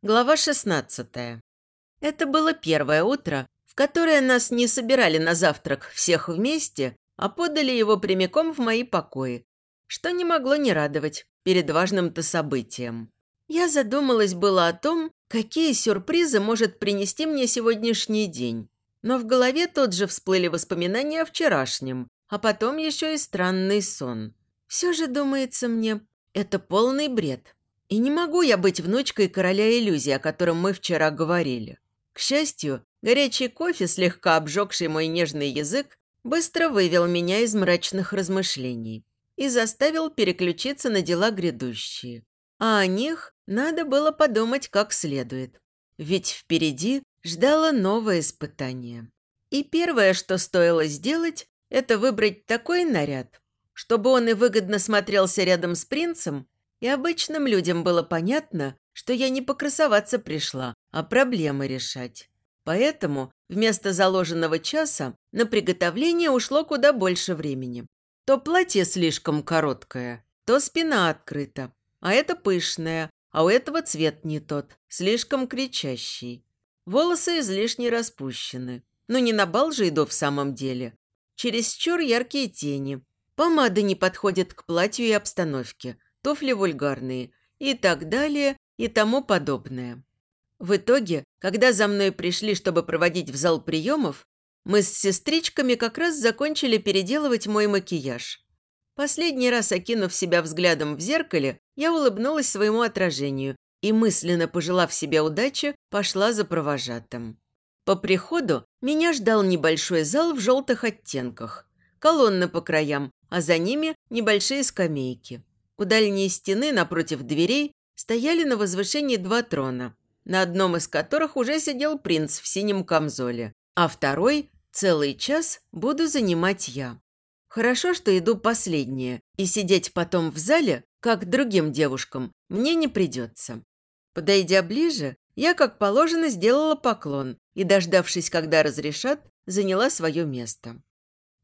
Глава 16. Это было первое утро, в которое нас не собирали на завтрак всех вместе, а подали его прямиком в мои покои, что не могло не радовать перед важным-то событием. Я задумалась было о том, какие сюрпризы может принести мне сегодняшний день. Но в голове тот же всплыли воспоминания о вчерашнем, а потом еще и странный сон. Все же, думается мне, это полный бред. И не могу я быть внучкой короля иллюзий, о котором мы вчера говорили. К счастью, горячий кофе, слегка обжегший мой нежный язык, быстро вывел меня из мрачных размышлений и заставил переключиться на дела грядущие. А о них надо было подумать как следует. Ведь впереди ждало новое испытание. И первое, что стоило сделать, это выбрать такой наряд, чтобы он и выгодно смотрелся рядом с принцем, и обычным людям было понятно, что я не покрасоваться пришла, а проблемы решать. Поэтому вместо заложенного часа на приготовление ушло куда больше времени. То платье слишком короткое, то спина открыта, а это пышное, а у этого цвет не тот, слишком кричащий. Волосы излишне распущены. Но не на бал же иду в самом деле. Чересчур яркие тени. Помада не подходит к платью и обстановке – туфли вульгарные и так далее и тому подобное. В итоге, когда за мной пришли, чтобы проводить в зал приемов, мы с сестричками как раз закончили переделывать мой макияж. Последний раз, окинув себя взглядом в зеркале, я улыбнулась своему отражению и, мысленно пожелав себе удачи, пошла за провожатым. По приходу меня ждал небольшой зал в желтых оттенках, колонны по краям, а за ними небольшие скамейки. У дальней стены напротив дверей стояли на возвышении два трона, на одном из которых уже сидел принц в синем камзоле, а второй целый час буду занимать я. Хорошо, что иду последнее, и сидеть потом в зале, как другим девушкам, мне не придется. Подойдя ближе, я, как положено, сделала поклон и, дождавшись, когда разрешат, заняла свое место.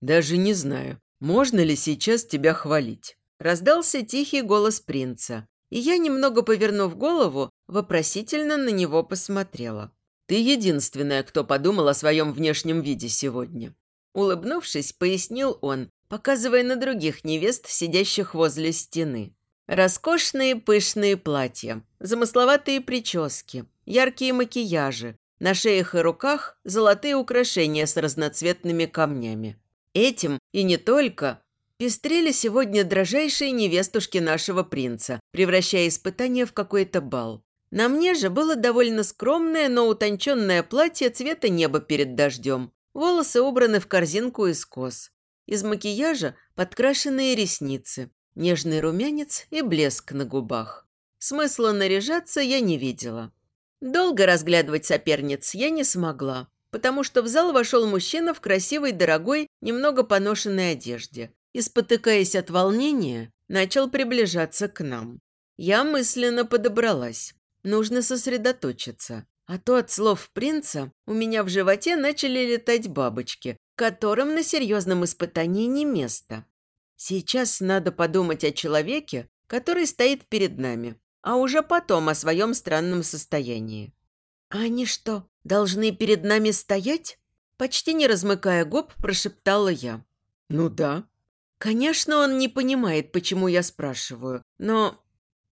«Даже не знаю, можно ли сейчас тебя хвалить. Раздался тихий голос принца, и я, немного повернув голову, вопросительно на него посмотрела. «Ты единственная, кто подумал о своем внешнем виде сегодня». Улыбнувшись, пояснил он, показывая на других невест, сидящих возле стены. Роскошные пышные платья, замысловатые прически, яркие макияжи, на шеях и руках золотые украшения с разноцветными камнями. Этим и не только Пестрели сегодня дрожайшие невестушки нашего принца, превращая испытание в какой-то бал. На мне же было довольно скромное, но утонченное платье цвета неба перед дождем. Волосы убраны в корзинку из кос. Из макияжа подкрашенные ресницы, нежный румянец и блеск на губах. Смысла наряжаться я не видела. Долго разглядывать соперниц я не смогла, потому что в зал вошел мужчина в красивой, дорогой, немного поношенной одежде и, спотыкаясь от волнения, начал приближаться к нам. Я мысленно подобралась. Нужно сосредоточиться. А то от слов принца у меня в животе начали летать бабочки, которым на серьезном испытании не место. Сейчас надо подумать о человеке, который стоит перед нами, а уже потом о своем странном состоянии. «А они что, должны перед нами стоять?» Почти не размыкая губ, прошептала я. «Ну да», Конечно, он не понимает, почему я спрашиваю, но...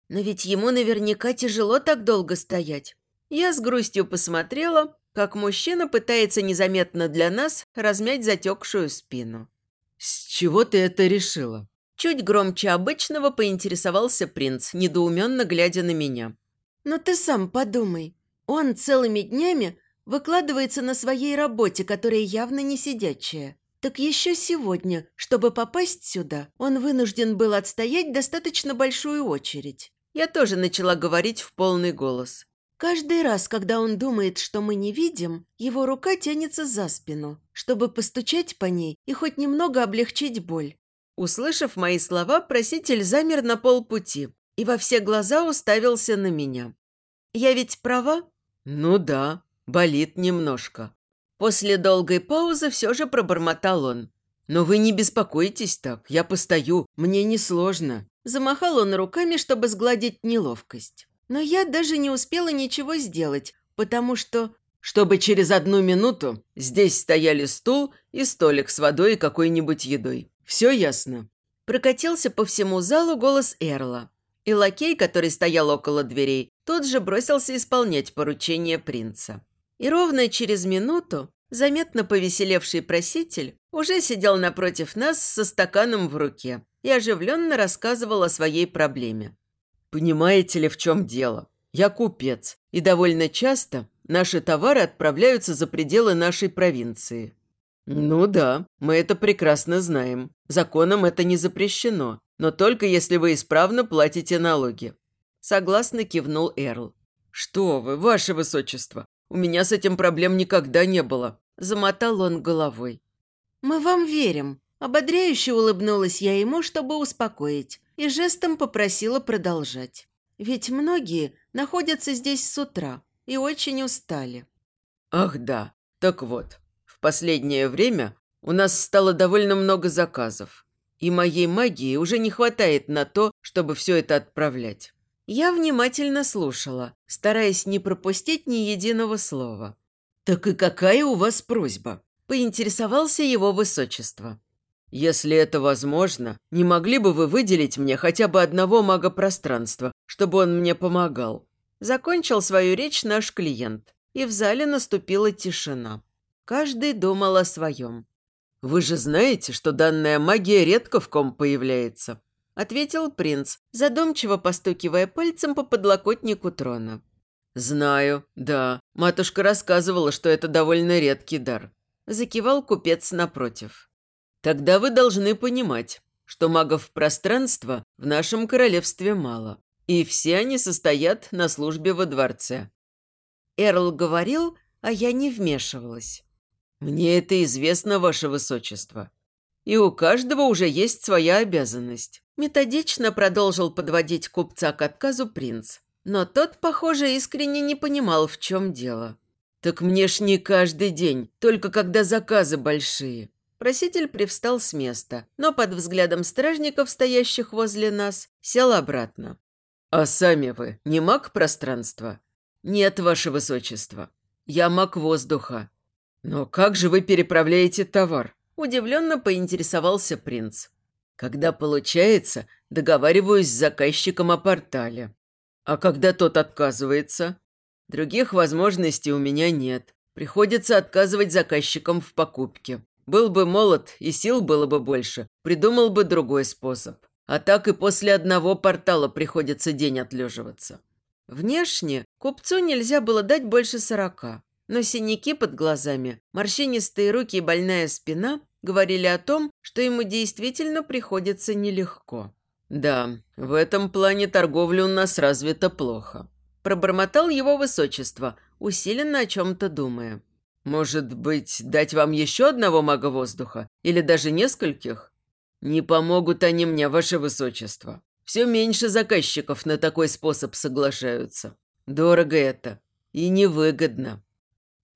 Но ведь ему наверняка тяжело так долго стоять. Я с грустью посмотрела, как мужчина пытается незаметно для нас размять затекшую спину. «С чего ты это решила?» Чуть громче обычного поинтересовался принц, недоуменно глядя на меня. «Но ты сам подумай. Он целыми днями выкладывается на своей работе, которая явно не сидячая. Так еще сегодня, чтобы попасть сюда, он вынужден был отстоять достаточно большую очередь. Я тоже начала говорить в полный голос. Каждый раз, когда он думает, что мы не видим, его рука тянется за спину, чтобы постучать по ней и хоть немного облегчить боль. Услышав мои слова, проситель замер на полпути и во все глаза уставился на меня. «Я ведь права?» «Ну да, болит немножко», После долгой паузы все же пробормотал он. «Но вы не беспокойтесь так, я постою, мне несложно». Замахал он руками, чтобы сгладить неловкость. Но я даже не успела ничего сделать, потому что... Чтобы через одну минуту здесь стояли стул и столик с водой и какой-нибудь едой. Все ясно?» Прокатился по всему залу голос Эрла. И лакей, который стоял около дверей, тут же бросился исполнять поручение принца. И ровно через минуту заметно повеселевший проситель уже сидел напротив нас со стаканом в руке и оживленно рассказывал о своей проблеме. «Понимаете ли, в чем дело? Я купец, и довольно часто наши товары отправляются за пределы нашей провинции. Ну да, мы это прекрасно знаем. Законом это не запрещено, но только если вы исправно платите налоги. Согласно кивнул Эрл. Что вы, ваше высочество, у меня с этим проблем никогда не было. Замотал он головой. Мы вам верим. Ободряюще улыбнулась я ему, чтобы успокоить, и жестом попросила продолжать. Ведь многие находятся здесь с утра и очень устали. Ах да, так вот, в последнее время у нас стало довольно много заказов, и моей магии уже не хватает на то, чтобы все это отправлять. Я внимательно слушала, стараясь не пропустить ни единого слова. «Так и какая у вас просьба?» – поинтересовался его высочество. «Если это возможно, не могли бы вы выделить мне хотя бы одного мага пространства, чтобы он мне помогал?» Закончил свою речь наш клиент, и в зале наступила тишина. Каждый думал о своем. «Вы же знаете, что данная магия редко в ком появляется», ответил принц, задумчиво постукивая пальцем по подлокотнику трона. «Знаю, да. Матушка рассказывала, что это довольно редкий дар», закивал купец напротив. Тогда вы должны понимать, что магов пространства в нашем королевстве мало, и все они состоят на службе во дворце. Эрл говорил, а я не вмешивалась. Мне это известно, ваше высочество. И у каждого уже есть своя обязанность. Методично продолжил подводить купца к отказу принц. Но тот, похоже, искренне не понимал, в чем дело. «Так мне ж не каждый день, только когда заказы большие. Проситель привстал с места, но под взглядом стражников, стоящих возле нас, сел обратно. «А сами вы не маг пространства?» «Нет, ваше высочество. Я маг воздуха». «Но как же вы переправляете товар?» Удивленно поинтересовался принц. «Когда получается, договариваюсь с заказчиком о портале. А когда тот отказывается?» «Других возможностей у меня нет. Приходится отказывать заказчикам в покупке. Был бы молод и сил было бы больше, придумал бы другой способ. А так и после одного портала приходится день отлеживаться. Внешне купцу нельзя было дать больше сорока, но синяки под глазами, морщинистые руки и больная спина говорили о том, что ему действительно приходится нелегко. «Да, в этом плане торговля у нас развита плохо», – пробормотал его высочество, усиленно о чем-то думая. Может быть, дать вам еще одного мага воздуха? Или даже нескольких? Не помогут они мне, ваше высочество. Все меньше заказчиков на такой способ соглашаются. Дорого это. И невыгодно.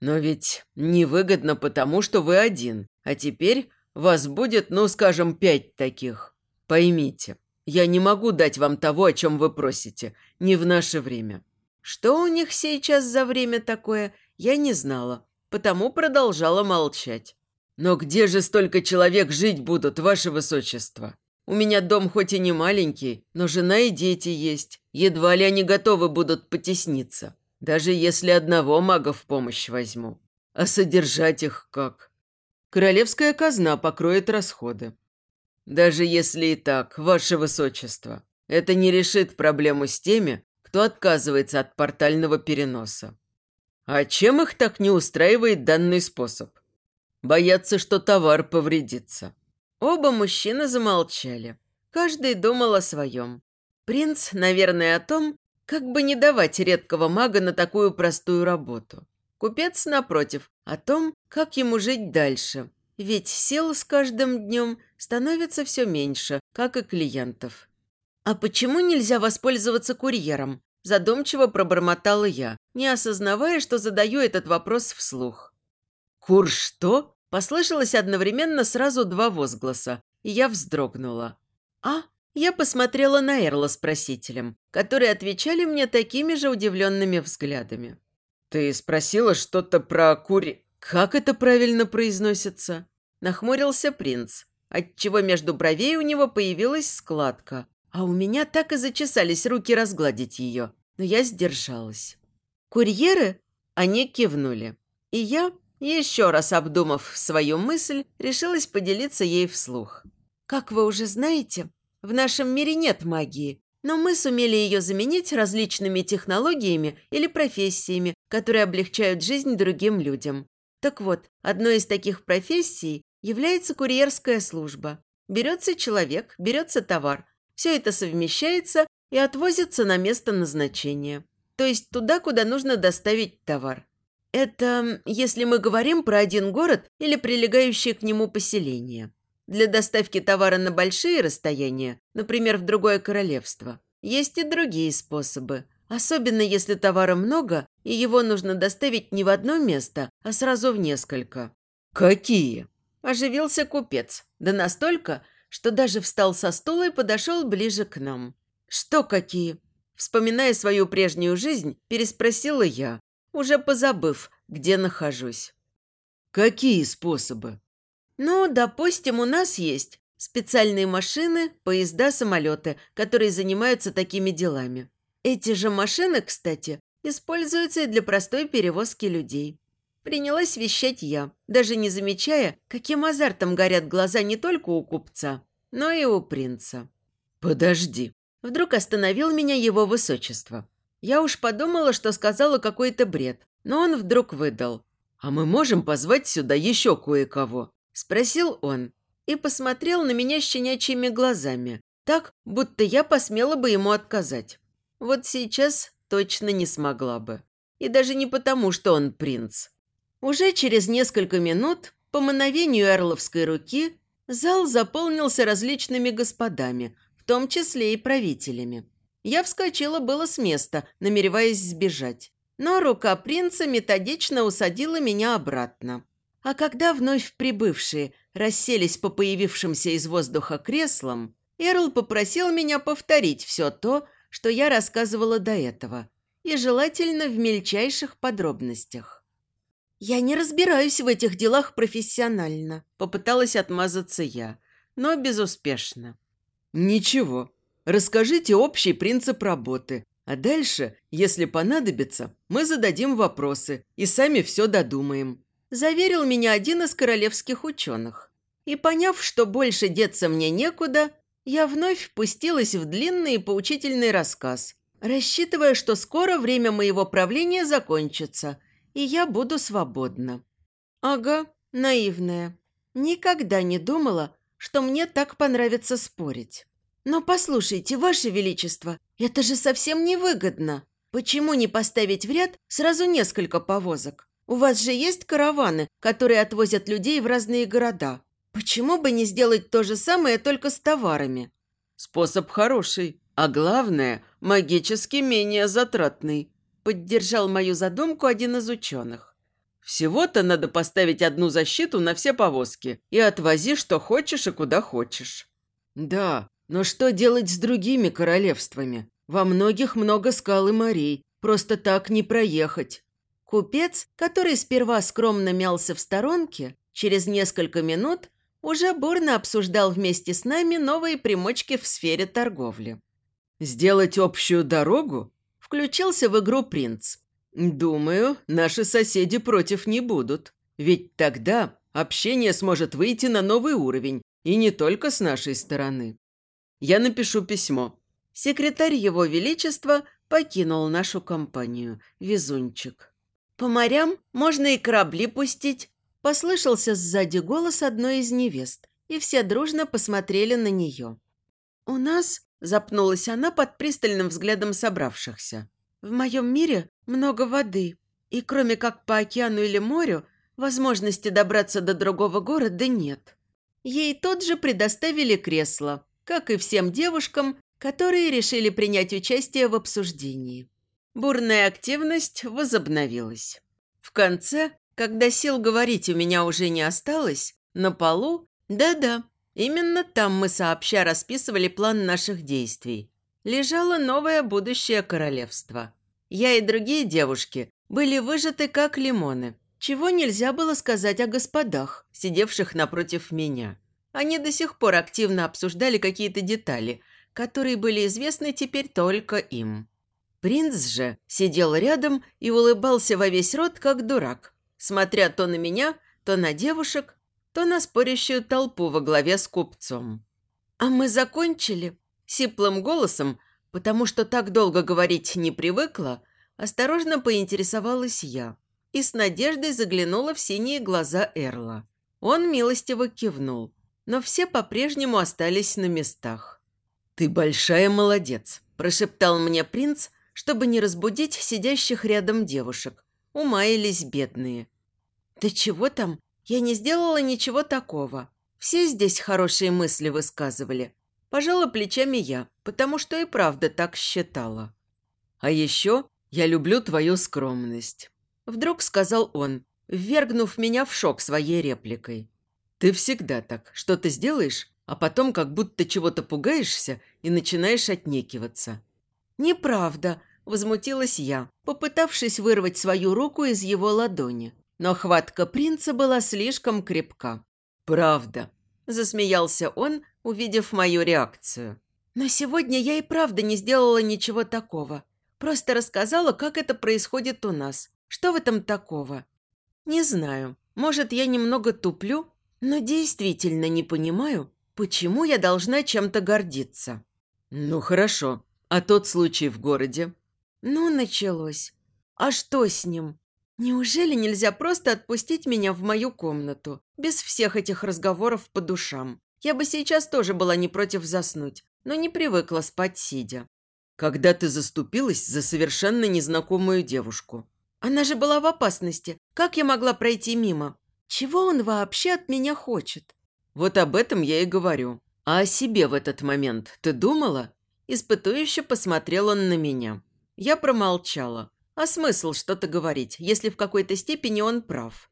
Но ведь невыгодно потому, что вы один. А теперь вас будет, ну, скажем, пять таких. Поймите, я не могу дать вам того, о чем вы просите. Не в наше время. Что у них сейчас за время такое, я не знала потому продолжала молчать. «Но где же столько человек жить будут, ваше высочество? У меня дом хоть и не маленький, но жена и дети есть. Едва ли они готовы будут потесниться, даже если одного мага в помощь возьму. А содержать их как? Королевская казна покроет расходы. Даже если и так, ваше высочество, это не решит проблему с теми, кто отказывается от портального переноса. А чем их так не устраивает данный способ? Боятся, что товар повредится. Оба мужчины замолчали. Каждый думал о своем. Принц, наверное, о том, как бы не давать редкого мага на такую простую работу. Купец, напротив, о том, как ему жить дальше. Ведь сил с каждым днем становится все меньше, как и клиентов. «А почему нельзя воспользоваться курьером?» Задумчиво пробормотала я, не осознавая, что задаю этот вопрос вслух. «Кур что?» – послышалось одновременно сразу два возгласа, и я вздрогнула. «А?» Я посмотрела на Эрла с просителем, которые отвечали мне такими же удивленными взглядами. «Ты спросила что-то про кури... Как это правильно произносится?» Нахмурился принц, отчего между бровей у него появилась складка, а у меня так и зачесались руки разгладить ее, но я сдержалась. «Курьеры?» Они кивнули. И я, еще раз обдумав свою мысль, решилась поделиться ей вслух. «Как вы уже знаете, в нашем мире нет магии, но мы сумели ее заменить различными технологиями или профессиями, которые облегчают жизнь другим людям. Так вот, одной из таких профессий является курьерская служба. Берется человек, берется товар. Все это совмещается и отвозится на место назначения. То есть туда, куда нужно доставить товар. Это если мы говорим про один город или прилегающее к нему поселение. Для доставки товара на большие расстояния, например, в другое королевство, есть и другие способы. Особенно если товара много, и его нужно доставить не в одно место, а сразу в несколько. «Какие?» – оживился купец. Да настолько, что даже встал со стула и подошел ближе к нам. «Что какие?» Вспоминая свою прежнюю жизнь, переспросила я, уже позабыв, где нахожусь. «Какие способы?» Ну, допустим, у нас есть специальные машины, поезда, самолеты, которые занимаются такими делами. Эти же машины, кстати, используются и для простой перевозки людей. Принялась вещать я, даже не замечая, каким азартом горят глаза не только у купца, но и у принца. «Подожди». Вдруг остановил меня его высочество. Я уж подумала, что сказала какой-то бред, но он вдруг выдал. «А мы можем позвать сюда еще кое-кого?» Спросил он и посмотрел на меня щенячьими глазами, так, будто я посмела бы ему отказать. Вот сейчас точно не смогла бы. И даже не потому, что он принц. Уже через несколько минут, по мановению эрловской руки, зал заполнился различными господами, в том числе и правителями. Я вскочила было с места, намереваясь сбежать. Но рука принца методично усадила меня обратно. А когда вновь прибывшие расселись по появившимся из воздуха креслам, Эрл попросил меня повторить все то, что я рассказывала до этого, и желательно в мельчайших подробностях. «Я не разбираюсь в этих делах профессионально», – попыталась отмазаться я, но безуспешно. «Ничего. Расскажите общий принцип работы, а дальше, если понадобится, мы зададим вопросы и сами все додумаем», заверил меня один из королевских ученых. И поняв, что больше деться мне некуда, я вновь впустилась в длинный и поучительный рассказ, рассчитывая, что скоро время моего правления закончится, и я буду свободна. Ага, наивная. Никогда не думала, что мне так понравится спорить. Но послушайте, Ваше Величество, это же совсем невыгодно. Почему не поставить в ряд сразу несколько повозок? У вас же есть караваны, которые отвозят людей в разные города. Почему бы не сделать то же самое, только с товарами? Способ хороший, а главное, магически менее затратный. Поддержал мою задумку один из ученых. Всего-то надо поставить одну защиту на все повозки и отвози, что хочешь и куда хочешь. Да, но что делать с другими королевствами? Во многих много скал и морей. Просто так не проехать. Купец, который сперва скромно мялся в сторонке, через несколько минут уже бурно обсуждал вместе с нами новые примочки в сфере торговли. «Сделать общую дорогу?» – включился в игру принц. «Думаю, наши соседи против не будут. Ведь тогда общение сможет выйти на новый уровень, и не только с нашей стороны. Я напишу письмо». Секретарь Его Величества покинул нашу компанию, везунчик. «По морям можно и корабли пустить», – послышался сзади голос одной из невест, и все дружно посмотрели на нее. «У нас», – запнулась она под пристальным взглядом собравшихся, – «в моем мире много воды, и кроме как по океану или морю, возможности добраться до другого города нет». Ей тут же предоставили кресло, как и всем девушкам, которые решили принять участие в обсуждении. Бурная активность возобновилась. В конце, когда сил говорить у меня уже не осталось, на полу, да-да, Именно там мы сообща расписывали план наших действий. Лежало новое будущее королевство. Я и другие девушки были выжаты как лимоны, чего нельзя было сказать о господах, сидевших напротив меня. Они до сих пор активно обсуждали какие-то детали, которые были известны теперь только им. Принц же сидел рядом и улыбался во весь рот, как дурак, смотря то на меня, то на девушек, то на спорящую толпу во главе с купцом. «А мы закончили?» Сиплым голосом, потому что так долго говорить не привыкла, осторожно поинтересовалась я и с надеждой заглянула в синие глаза Эрла. Он милостиво кивнул, но все по-прежнему остались на местах. «Ты большая молодец», – прошептал мне принц, чтобы не разбудить сидящих рядом девушек. Умаялись бедные. «Да чего там? Я не сделала ничего такого. Все здесь хорошие мысли высказывали. Пожала плечами я, потому что и правда так считала. А еще я люблю твою скромность. Вдруг сказал он, ввергнув меня в шок своей репликой. Ты всегда так. Что-то сделаешь, а потом как будто чего-то пугаешься и начинаешь отнекиваться. «Неправда», – возмутилась я, попытавшись вырвать свою руку из его ладони. Но хватка принца была слишком крепка. «Правда», – засмеялся он, увидев мою реакцию. «Но сегодня я и правда не сделала ничего такого. Просто рассказала, как это происходит у нас. Что в этом такого?» «Не знаю. Может, я немного туплю, но действительно не понимаю, почему я должна чем-то гордиться. Ну хорошо. А тот случай в городе? Ну, началось. А что с ним? Неужели нельзя просто отпустить меня в мою комнату, без всех этих разговоров по душам? Я бы сейчас тоже была не против заснуть, но не привыкла спать сидя. Когда ты заступилась за совершенно незнакомую девушку? Она же была в опасности. Как я могла пройти мимо? Чего он вообще от меня хочет? Вот об этом я и говорю. А о себе в этот момент ты думала? Испытующе посмотрел он на меня. Я промолчала. А смысл что-то говорить, если в какой-то степени он прав?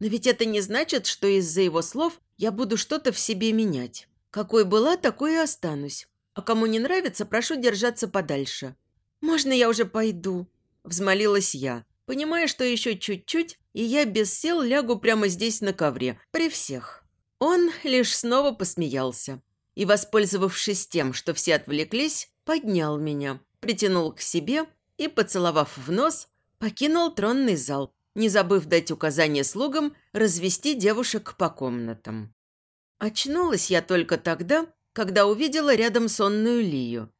Но ведь это не значит, что из-за его слов я буду что-то в себе менять. Какой была, такой и останусь. А кому не нравится, прошу держаться подальше. «Можно я уже пойду?» – взмолилась я понимая, что еще чуть-чуть, и я без сил лягу прямо здесь на ковре, при всех. Он лишь снова посмеялся и, воспользовавшись тем, что все отвлеклись, поднял меня, притянул к себе и, поцеловав в нос, покинул тронный зал, не забыв дать указание слугам развести девушек по комнатам. Очнулась я только тогда, когда увидела рядом сонную Лию.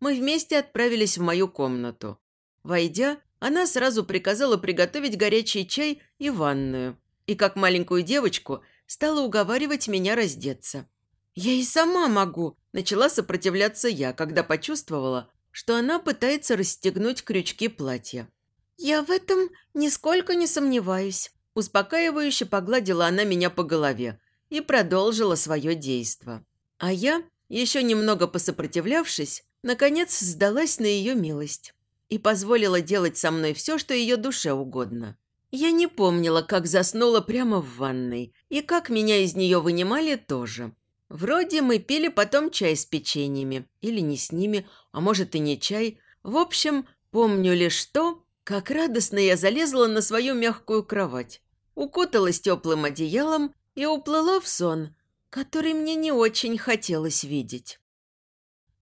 Мы вместе отправились в мою комнату. Войдя, она сразу приказала приготовить горячий чай и ванную. И как маленькую девочку стала уговаривать меня раздеться. «Я и сама могу», – начала сопротивляться я, когда почувствовала, что она пытается расстегнуть крючки платья. «Я в этом нисколько не сомневаюсь», – успокаивающе погладила она меня по голове и продолжила свое действо. А я, еще немного посопротивлявшись, наконец сдалась на ее милость и позволила делать со мной все, что ее душе угодно. Я не помнила, как заснула прямо в ванной, и как меня из нее вынимали тоже. Вроде мы пили потом чай с печеньями, или не с ними, а может и не чай. В общем, помню лишь то, как радостно я залезла на свою мягкую кровать, укуталась теплым одеялом и уплыла в сон, который мне не очень хотелось видеть.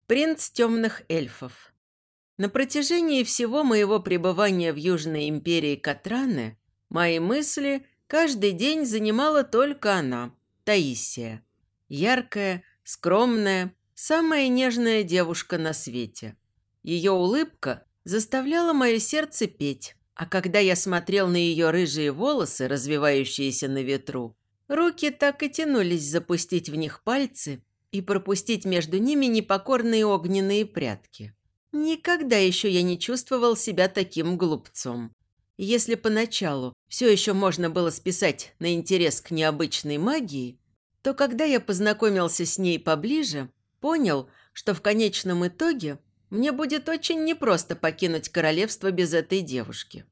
Принц темных эльфов на протяжении всего моего пребывания в Южной империи Катраны мои мысли каждый день занимала только она, Таисия. Яркая, скромная, самая нежная девушка на свете. Ее улыбка заставляла мое сердце петь, а когда я смотрел на ее рыжие волосы, развивающиеся на ветру, руки так и тянулись запустить в них пальцы и пропустить между ними непокорные огненные прятки. Никогда еще я не чувствовал себя таким глупцом. Если поначалу все еще можно было списать на интерес к необычной магии, то когда я познакомился с ней поближе, понял, что в конечном итоге мне будет очень непросто покинуть королевство без этой девушки.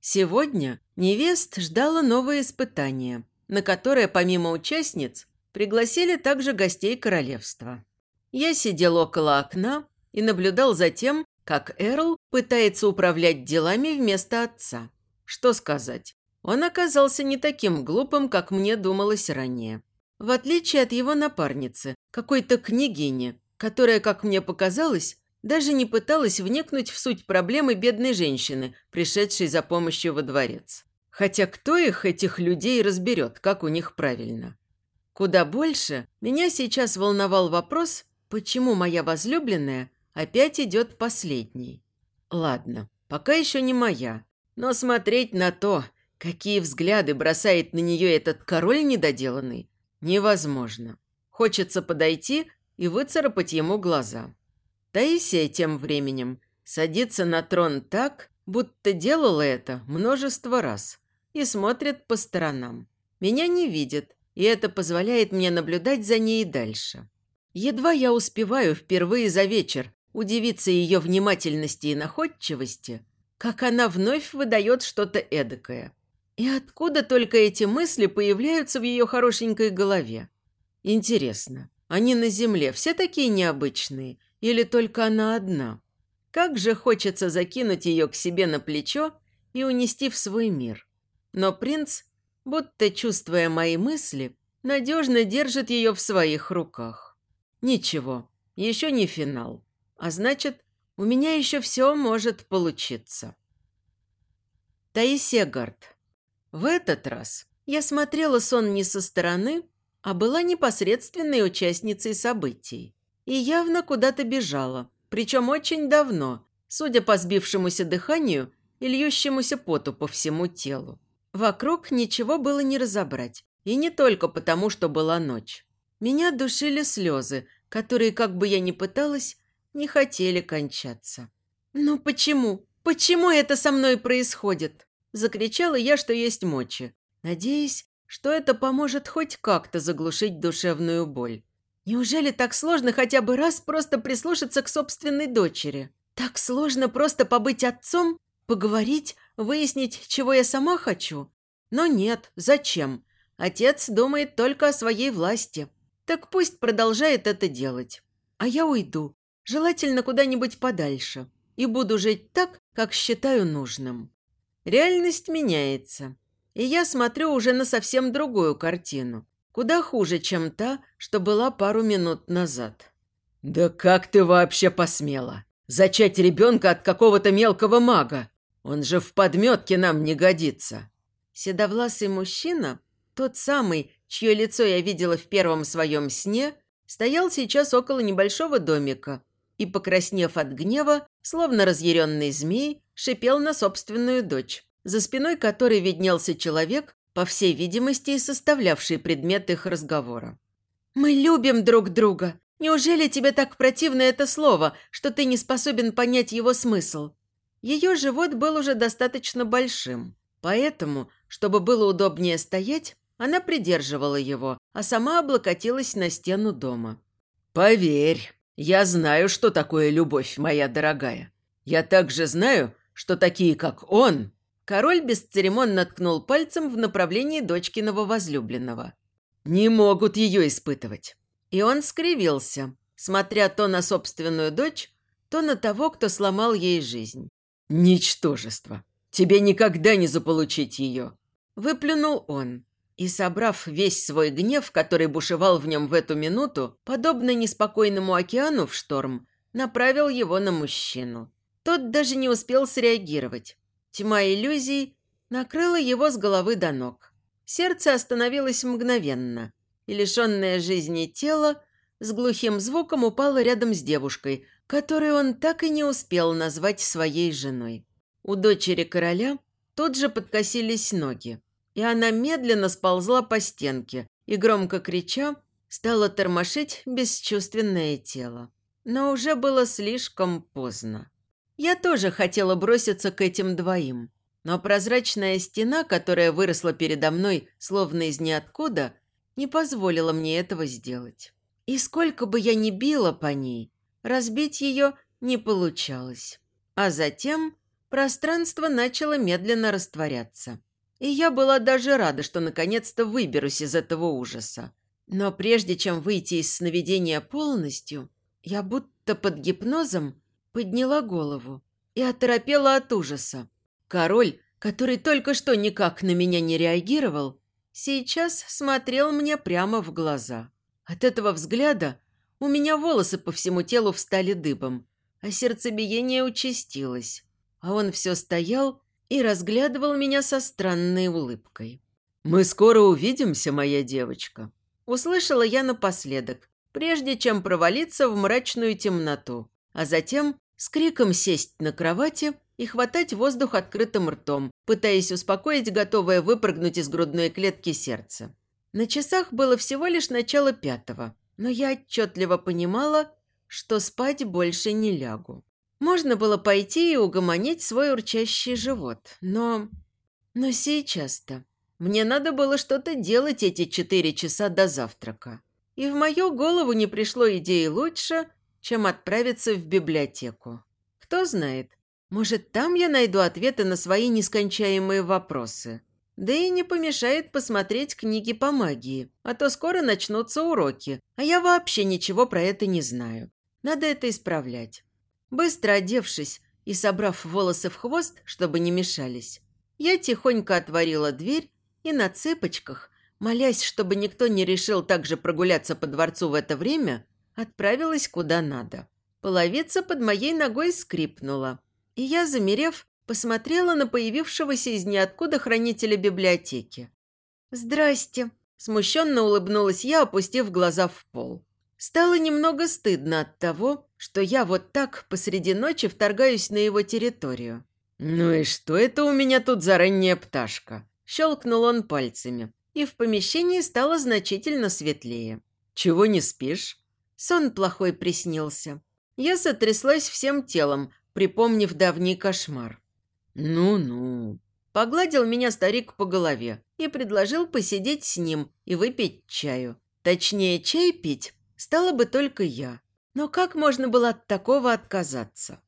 Сегодня невест ждало новое испытание, на которое помимо участниц пригласили также гостей королевства. Я сидел около окна и наблюдал за тем, как Эрл пытается управлять делами вместо отца. Что сказать, он оказался не таким глупым, как мне думалось ранее. В отличие от его напарницы, какой-то княгини, которая, как мне показалось, даже не пыталась вникнуть в суть проблемы бедной женщины, пришедшей за помощью во дворец. Хотя кто их, этих людей, разберет, как у них правильно? Куда больше меня сейчас волновал вопрос, почему моя возлюбленная опять идет последней. Ладно, пока еще не моя, но смотреть на то, какие взгляды бросает на нее этот король недоделанный, невозможно. Хочется подойти и выцарапать ему глаза. Таисия тем временем садится на трон так, будто делала это множество раз, и смотрит по сторонам. Меня не видит, и это позволяет мне наблюдать за ней дальше. Едва я успеваю впервые за вечер удивиться ее внимательности и находчивости, как она вновь выдает что-то эдакое. И откуда только эти мысли появляются в ее хорошенькой голове? Интересно, они на земле все такие необычные – или только она одна? Как же хочется закинуть ее к себе на плечо и унести в свой мир. Но принц, будто чувствуя мои мысли, надежно держит ее в своих руках. Ничего, еще не финал. А значит, у меня еще все может получиться. Таисия Гард. В этот раз я смотрела сон не со стороны, а была непосредственной участницей событий и явно куда-то бежала, причем очень давно, судя по сбившемуся дыханию и льющемуся поту по всему телу. Вокруг ничего было не разобрать, и не только потому, что была ночь. Меня душили слезы, которые, как бы я ни пыталась, не хотели кончаться. «Ну почему? Почему это со мной происходит?» Закричала я, что есть мочи, надеясь, что это поможет хоть как-то заглушить душевную боль. Неужели так сложно хотя бы раз просто прислушаться к собственной дочери? Так сложно просто побыть отцом, поговорить, выяснить, чего я сама хочу? Но нет, зачем? Отец думает только о своей власти. Так пусть продолжает это делать. А я уйду, желательно куда-нибудь подальше, и буду жить так, как считаю нужным. Реальность меняется, и я смотрю уже на совсем другую картину. Куда хуже, чем та, что была пару минут назад. «Да как ты вообще посмела? Зачать ребенка от какого-то мелкого мага? Он же в подметке нам не годится!» Седовласый мужчина, тот самый, чье лицо я видела в первом своем сне, стоял сейчас около небольшого домика и, покраснев от гнева, словно разъяренный змей, шипел на собственную дочь, за спиной которой виднелся человек, по всей видимости, составлявший предмет их разговора. «Мы любим друг друга. Неужели тебе так противно это слово, что ты не способен понять его смысл?» Ее живот был уже достаточно большим, поэтому, чтобы было удобнее стоять, она придерживала его, а сама облокотилась на стену дома. «Поверь, я знаю, что такое любовь, моя дорогая. Я также знаю, что такие, как он, Король бесцеремонно ткнул пальцем в направлении дочкиного возлюбленного. «Не могут ее испытывать». И он скривился, смотря то на собственную дочь, то на того, кто сломал ей жизнь. «Ничтожество! Тебе никогда не заполучить ее!» Выплюнул он. И, собрав весь свой гнев, который бушевал в нем в эту минуту, подобно неспокойному океану в шторм, направил его на мужчину. Тот даже не успел среагировать. Тьма иллюзий накрыла его с головы до ног. Сердце остановилось мгновенно, и лишенное жизни тело с глухим звуком упало рядом с девушкой, которую он так и не успел назвать своей женой. У дочери короля тут же подкосились ноги, и она медленно сползла по стенке и, громко крича, стала тормошить бесчувственное тело. Но уже было слишком поздно. Я тоже хотела броситься к этим двоим, но прозрачная стена, которая выросла передо мной, словно из ниоткуда, не позволила мне этого сделать. И сколько бы я ни била по ней, разбить ее не получалось. А затем пространство начало медленно растворяться. И я была даже рада, что наконец-то выберусь из этого ужаса. Но прежде чем выйти из сновидения полностью, я будто под гипнозом подняла голову и оторопела от ужаса. Король, который только что никак на меня не реагировал, сейчас смотрел мне прямо в глаза. От этого взгляда у меня волосы по всему телу встали дыбом, а сердцебиение участилось. А он все стоял и разглядывал меня со странной улыбкой. «Мы скоро увидимся, моя девочка», – услышала я напоследок, прежде чем провалиться в мрачную темноту, а затем с криком сесть на кровати и хватать воздух открытым ртом, пытаясь успокоить готовое выпрыгнуть из грудной клетки сердце. На часах было всего лишь начало пятого, но я отчетливо понимала, что спать больше не лягу. Можно было пойти и угомонить свой урчащий живот, но... Но сейчас-то мне надо было что-то делать эти четыре часа до завтрака. И в мою голову не пришло идеи лучше, чем отправиться в библиотеку. Кто знает, может, там я найду ответы на свои нескончаемые вопросы. Да и не помешает посмотреть книги по магии, а то скоро начнутся уроки, а я вообще ничего про это не знаю. Надо это исправлять. Быстро одевшись и собрав волосы в хвост, чтобы не мешались, я тихонько отворила дверь и на цыпочках, молясь, чтобы никто не решил также прогуляться по дворцу в это время, отправилась куда надо. Половица под моей ногой скрипнула, и я, замерев, посмотрела на появившегося из ниоткуда хранителя библиотеки. «Здрасте!» – смущенно улыбнулась я, опустив глаза в пол. Стало немного стыдно от того, что я вот так посреди ночи вторгаюсь на его территорию. «Ну и что это у меня тут за ранняя пташка?» Щелкнул он пальцами, и в помещении стало значительно светлее. «Чего не спишь?» Сон плохой приснился. Я сотряслась всем телом, припомнив давний кошмар. «Ну-ну», Погладил меня старик по голове и предложил посидеть с ним и выпить чаю. Точнее, чай пить стала бы только я. Но как можно было от такого отказаться?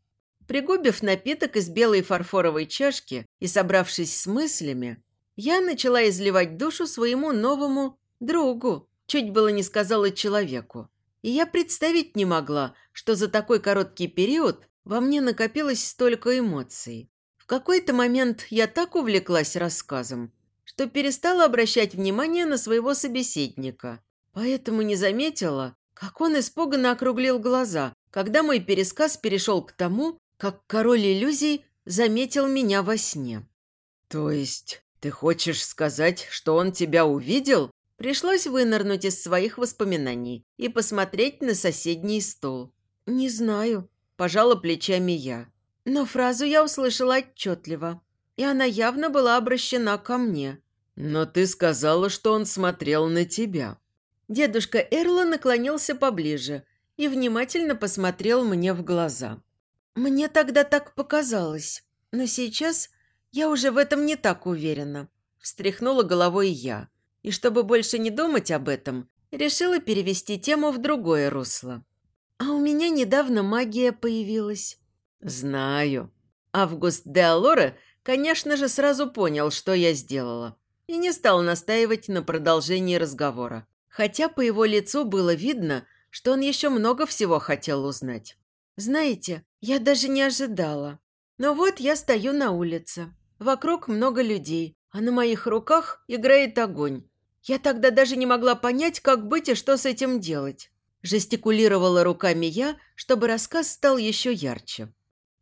Пригубив напиток из белой фарфоровой чашки и собравшись с мыслями, я начала изливать душу своему новому другу, чуть было не сказала человеку. И я представить не могла, что за такой короткий период во мне накопилось столько эмоций. В какой-то момент я так увлеклась рассказом, что перестала обращать внимание на своего собеседника, поэтому не заметила, как он испуганно округлил глаза, когда мой пересказ перешел к тому, как король иллюзий заметил меня во сне. «То есть ты хочешь сказать, что он тебя увидел?» Пришлось вынырнуть из своих воспоминаний и посмотреть на соседний стол. «Не знаю», – пожала плечами я. Но фразу я услышала отчетливо, и она явно была обращена ко мне. «Но ты сказала, что он смотрел на тебя». Дедушка Эрла наклонился поближе и внимательно посмотрел мне в глаза. Мне тогда так показалось, но сейчас я уже в этом не так уверена. Встряхнула головой я, и чтобы больше не думать об этом, решила перевести тему в другое русло. А у меня недавно магия появилась. Знаю. Август де Алора, конечно же, сразу понял, что я сделала, и не стал настаивать на продолжении разговора хотя по его лицу было видно, что он еще много всего хотел узнать. Знаете, я даже не ожидала. Но вот я стою на улице. Вокруг много людей, а на моих руках играет огонь. Я тогда даже не могла понять, как быть и что с этим делать. Жестикулировала руками я, чтобы рассказ стал еще ярче.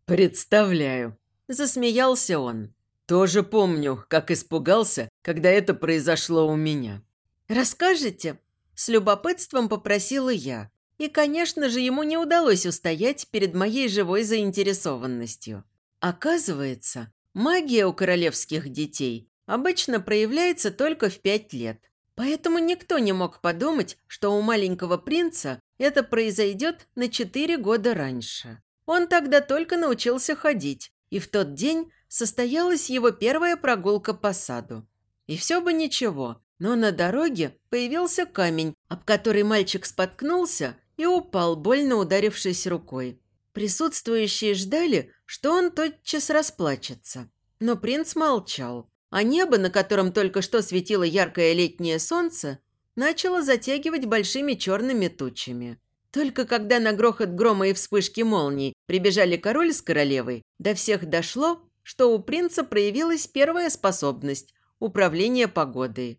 «Представляю», – засмеялся он. «Тоже помню, как испугался, когда это произошло у меня». «Расскажете?» – с любопытством попросила я. И, конечно же, ему не удалось устоять перед моей живой заинтересованностью. Оказывается, магия у королевских детей обычно проявляется только в пять лет. Поэтому никто не мог подумать, что у маленького принца это произойдет на четыре года раньше. Он тогда только научился ходить, и в тот день состоялась его первая прогулка по саду. И все бы ничего, но на дороге появился камень, об который мальчик споткнулся и упал, больно ударившись рукой. Присутствующие ждали, что он тотчас расплачется. Но принц молчал, а небо, на котором только что светило яркое летнее солнце, начало затягивать большими черными тучами. Только когда на грохот грома и вспышки молний прибежали король с королевой, до всех дошло, что у принца проявилась первая способность – управление погодой.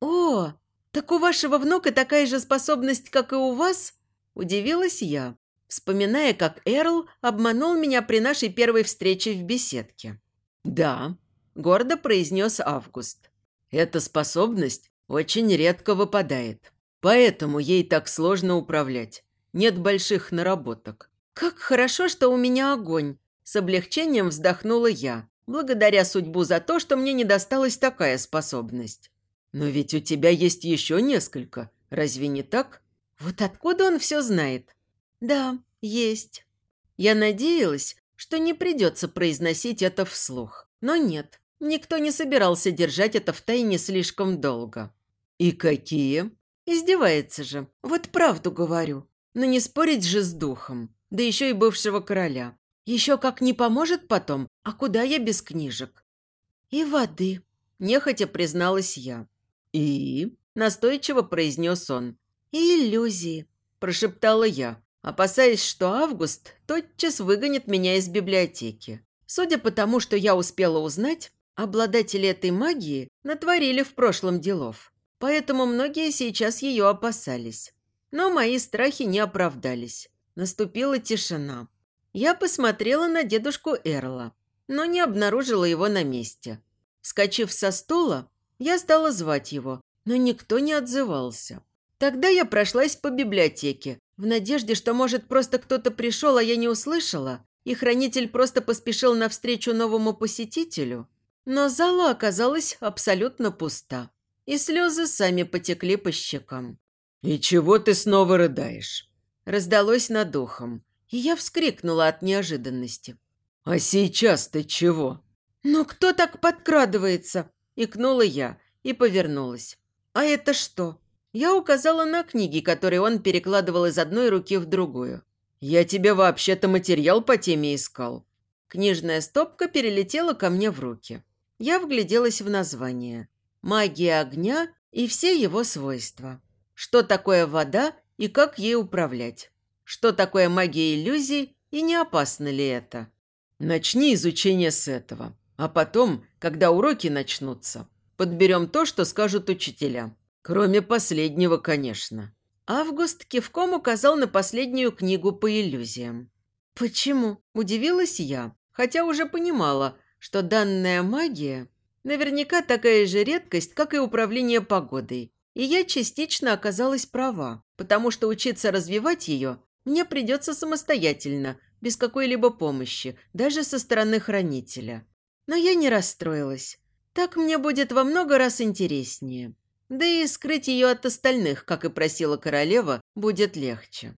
«О, так у вашего внука такая же способность, как и у вас?» – удивилась я, вспоминая, как Эрл обманул меня при нашей первой встрече в беседке. «Да», – гордо произнес Август. «Эта способность очень редко выпадает, поэтому ей так сложно управлять нет больших наработок. «Как хорошо, что у меня огонь!» С облегчением вздохнула я, благодаря судьбу за то, что мне не досталась такая способность. «Но ведь у тебя есть еще несколько, разве не так?» «Вот откуда он все знает?» «Да, есть». Я надеялась, что не придется произносить это вслух. Но нет, никто не собирался держать это в тайне слишком долго. «И какие?» Издевается же. Вот правду говорю. Но не спорить же с духом, да еще и бывшего короля. Еще как не поможет потом, а куда я без книжек? И воды, нехотя призналась я. И? Настойчиво произнес он. И иллюзии, прошептала я, опасаясь, что Август тотчас выгонит меня из библиотеки. Судя по тому, что я успела узнать, обладатели этой магии натворили в прошлом делов, поэтому многие сейчас ее опасались. Но мои страхи не оправдались. Наступила тишина. Я посмотрела на дедушку Эрла, но не обнаружила его на месте. Скочив со стула, я стала звать его, но никто не отзывался. Тогда я прошлась по библиотеке, в надежде, что, может, просто кто-то пришел, а я не услышала, и хранитель просто поспешил навстречу новому посетителю. Но зала оказалась абсолютно пуста, и слезы сами потекли по щекам. «И чего ты снова рыдаешь?» Раздалось над духом, и я вскрикнула от неожиданности. «А сейчас ты чего?» «Ну кто так подкрадывается?» – икнула я и повернулась. «А это что?» Я указала на книги, которые он перекладывал из одной руки в другую. «Я тебе вообще-то материал по теме искал». Книжная стопка перелетела ко мне в руки. Я вгляделась в название. «Магия огня и все его свойства». Что такое вода и как ей управлять? Что такое магия иллюзий и не опасно ли это? Начни изучение с этого. А потом, когда уроки начнутся, подберем то, что скажут учителя. Кроме последнего, конечно. Август кивком указал на последнюю книгу по иллюзиям. «Почему?» – удивилась я, хотя уже понимала, что данная магия наверняка такая же редкость, как и управление погодой, и я частично оказалась права, потому что учиться развивать ее мне придется самостоятельно, без какой-либо помощи, даже со стороны хранителя. Но я не расстроилась. Так мне будет во много раз интереснее. Да и скрыть ее от остальных, как и просила королева, будет легче.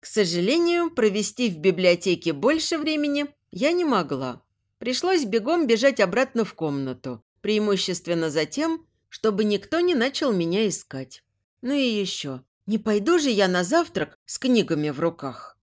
К сожалению, провести в библиотеке больше времени я не могла. Пришлось бегом бежать обратно в комнату, преимущественно за тем, чтобы никто не начал меня искать. Ну и еще, не пойду же я на завтрак с книгами в руках.